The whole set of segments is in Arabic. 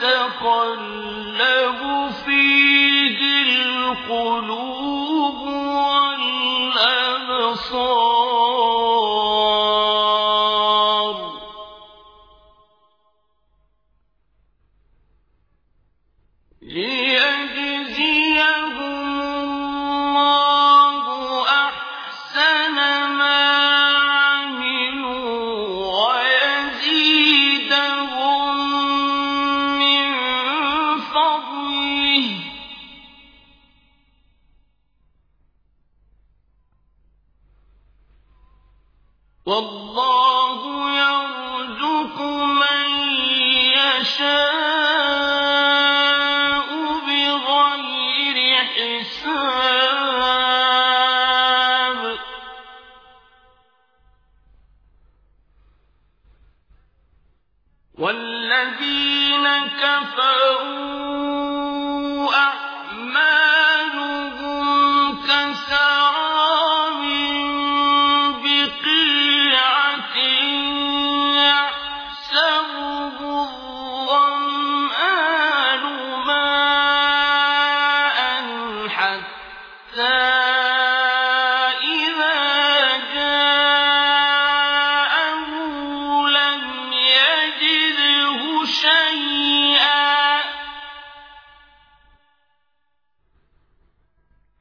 تتقلب فيه القلوب والله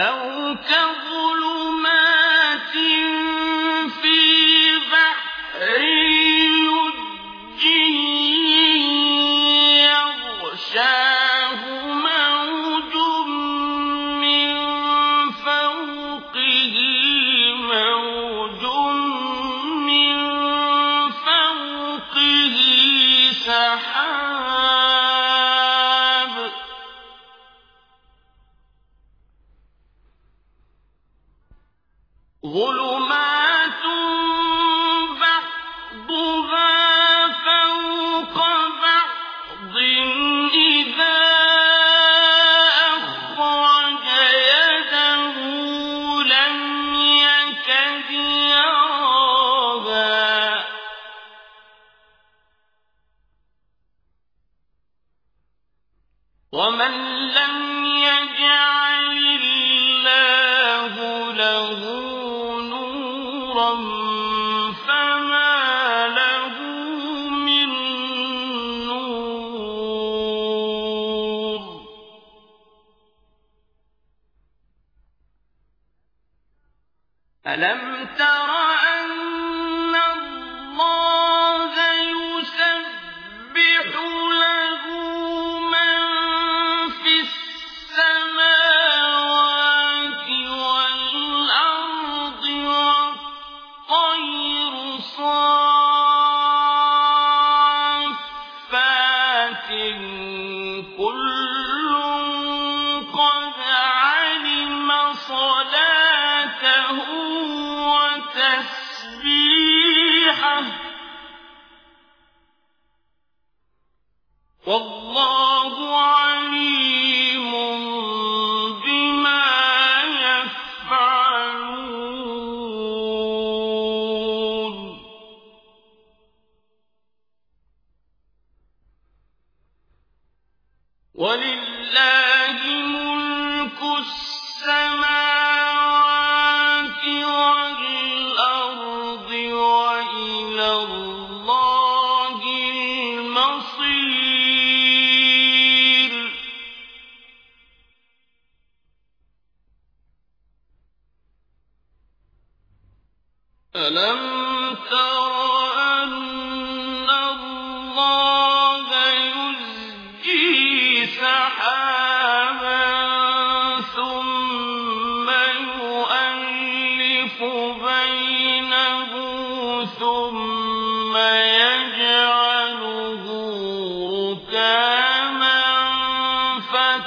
أو كظلمات ظلمات بعضها فوق بعض إذا أخرج يده لم يكد يراها ومن لم ألم تر السماوات والأرض وإلى الله المصير. ألم تر أن الله يزجي سحابا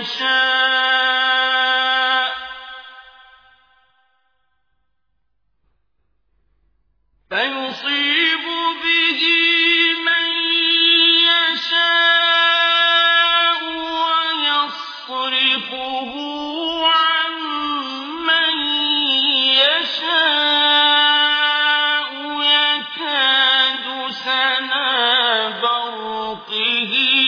يشاء فيصيب به من يشاء ويصرفه عن من يشاء. يكاد سنا برقه